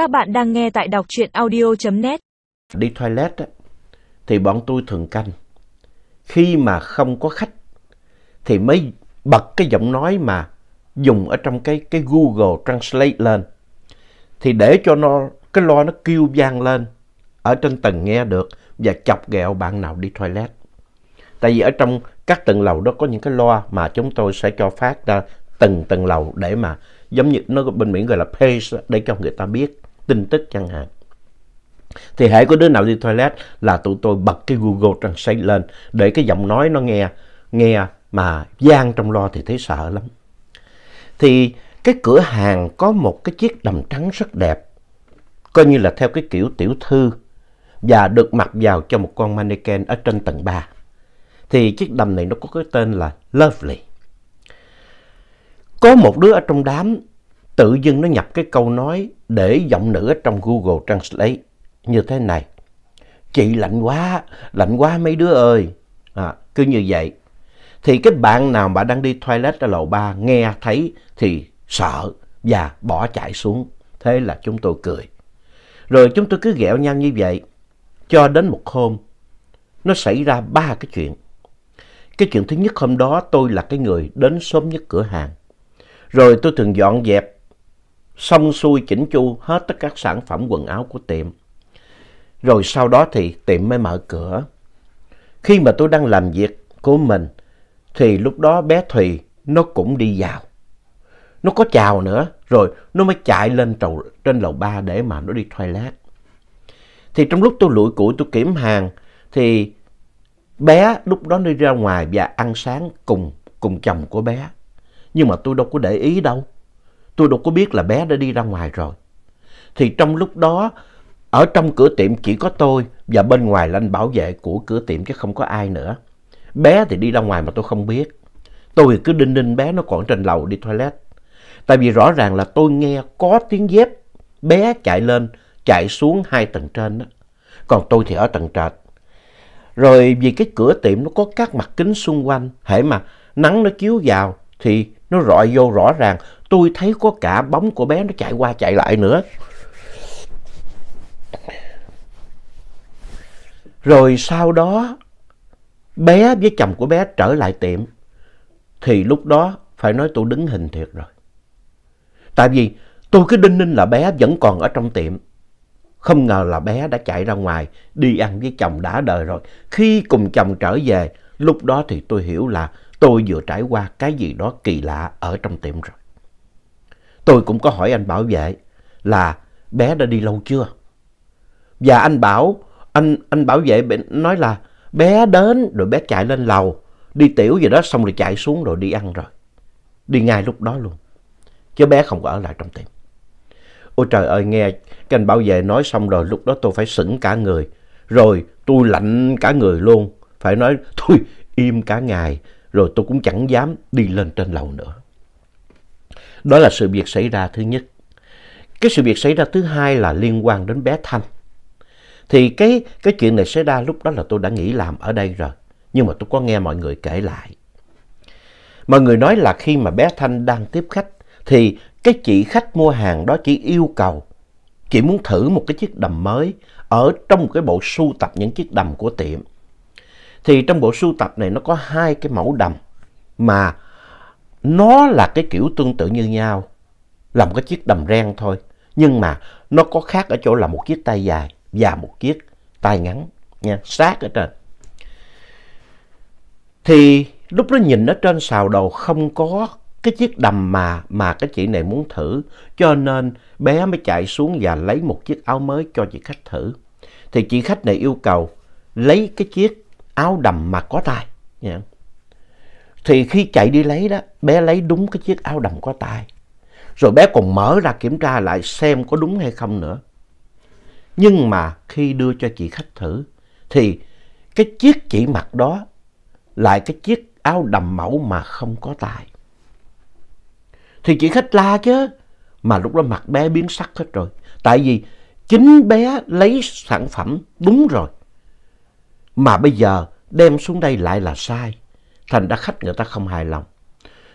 Các bạn đang nghe tại đọc truyện audio.net. Đi toilet á, thì bọn tôi thường canh. Khi mà không có khách thì mới bật cái giọng nói mà dùng ở trong cái, cái Google Translate lên. Thì để cho nó cái loa nó kêu vang lên ở trên tầng nghe được và chọc ghẹo bạn nào đi toilet. Tại vì ở trong các tầng lầu đó có những cái loa mà chúng tôi sẽ cho phát ra từng tầng lầu để mà giống như nó bên Mỹ gọi là page để cho người ta biết tin tức chẳng hạn. Thì hãy có đứa nào đi toilet là tụi tôi bật cái Google Translate lên để cái giọng nói nó nghe nghe mà gian trong lo thì thấy sợ lắm. Thì cái cửa hàng có một cái chiếc đầm trắng rất đẹp, coi như là theo cái kiểu tiểu thư và được mặc vào cho một con mannequin ở trên tầng 3. Thì chiếc đầm này nó có cái tên là Lovely. Có một đứa ở trong đám tự dưng nó nhập cái câu nói để giọng nữ ở trong Google Translate như thế này. Chị lạnh quá, lạnh quá mấy đứa ơi. À, cứ như vậy. Thì cái bạn nào mà đang đi toilet ở lầu 3 nghe thấy thì sợ và bỏ chạy xuống. Thế là chúng tôi cười. Rồi chúng tôi cứ ghẹo nhau như vậy. Cho đến một hôm, nó xảy ra ba cái chuyện. Cái chuyện thứ nhất hôm đó tôi là cái người đến sớm nhất cửa hàng. Rồi tôi thường dọn dẹp, xong xuôi chỉnh chu hết tất cả các sản phẩm quần áo của tiệm. Rồi sau đó thì tiệm mới mở cửa. Khi mà tôi đang làm việc của mình, thì lúc đó bé Thùy nó cũng đi vào. Nó có chào nữa, rồi nó mới chạy lên trầu, trên lầu ba để mà nó đi toilet. Thì trong lúc tôi lủi củi tôi kiểm hàng, thì bé lúc đó đi ra ngoài và ăn sáng cùng, cùng chồng của bé. Nhưng mà tôi đâu có để ý đâu. Tôi đâu có biết là bé đã đi ra ngoài rồi. Thì trong lúc đó, ở trong cửa tiệm chỉ có tôi và bên ngoài là anh bảo vệ của cửa tiệm chứ không có ai nữa. Bé thì đi ra ngoài mà tôi không biết. Tôi cứ đinh đinh bé nó còn trên lầu đi toilet. Tại vì rõ ràng là tôi nghe có tiếng dép bé chạy lên, chạy xuống hai tầng trên đó. Còn tôi thì ở tầng trệt. Rồi vì cái cửa tiệm nó có các mặt kính xung quanh, hễ mà nắng nó chiếu vào thì nó rọi vô rõ ràng. Tôi thấy có cả bóng của bé nó chạy qua chạy lại nữa. Rồi sau đó bé với chồng của bé trở lại tiệm. Thì lúc đó phải nói tôi đứng hình thiệt rồi. Tại vì tôi cứ đinh ninh là bé vẫn còn ở trong tiệm. Không ngờ là bé đã chạy ra ngoài đi ăn với chồng đã đời rồi. Khi cùng chồng trở về, lúc đó thì tôi hiểu là tôi vừa trải qua cái gì đó kỳ lạ ở trong tiệm rồi. Tôi cũng có hỏi anh bảo vệ là bé đã đi lâu chưa? Và anh bảo, anh, anh bảo vệ nói là bé đến rồi bé chạy lên lầu, đi tiểu gì đó xong rồi chạy xuống rồi đi ăn rồi. Đi ngay lúc đó luôn. Chứ bé không có ở lại trong tiệm. Ôi trời ơi nghe cái anh bảo vệ nói xong rồi lúc đó tôi phải sững cả người. Rồi tôi lạnh cả người luôn. Phải nói tôi im cả ngày. Rồi tôi cũng chẳng dám đi lên trên lầu nữa. Đó là sự việc xảy ra thứ nhất. Cái sự việc xảy ra thứ hai là liên quan đến bé Thanh. Thì cái, cái chuyện này xảy ra lúc đó là tôi đã nghỉ làm ở đây rồi. Nhưng mà tôi có nghe mọi người kể lại. Mọi người nói là khi mà bé Thanh đang tiếp khách thì cái chị khách mua hàng đó chỉ yêu cầu, chị muốn thử một cái chiếc đầm mới ở trong một cái bộ sưu tập những chiếc đầm của tiệm. Thì trong bộ sưu tập này nó có hai cái mẫu đầm mà nó là cái kiểu tương tự như nhau, là một cái chiếc đầm ren thôi. Nhưng mà nó có khác ở chỗ là một chiếc tay dài và một chiếc tay ngắn, nha, sát ở trên. Thì lúc đó nhìn ở trên xào đầu không có cái chiếc đầm mà mà cái chị này muốn thử cho nên bé mới chạy xuống và lấy một chiếc áo mới cho chị khách thử. Thì chị khách này yêu cầu lấy cái chiếc áo đầm mà có tay. Nha. Thì khi chạy đi lấy đó, bé lấy đúng cái chiếc áo đầm có tay. Rồi bé còn mở ra kiểm tra lại xem có đúng hay không nữa. Nhưng mà khi đưa cho chị khách thử thì cái chiếc chị mặc đó lại cái chiếc áo đầm mẫu mà không có tay. Thì chị khách la chứ. Mà lúc đó mặt bé biến sắc hết rồi. Tại vì chính bé lấy sản phẩm đúng rồi. Mà bây giờ đem xuống đây lại là sai. Thành ra khách người ta không hài lòng.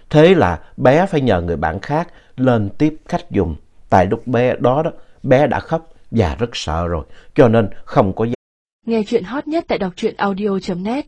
Thế là bé phải nhờ người bạn khác lên tiếp khách dùng. Tại lúc bé đó, đó bé đã khóc và rất sợ rồi, cho nên không có Nghe chuyện hot nhất tại đọc truyện audio.net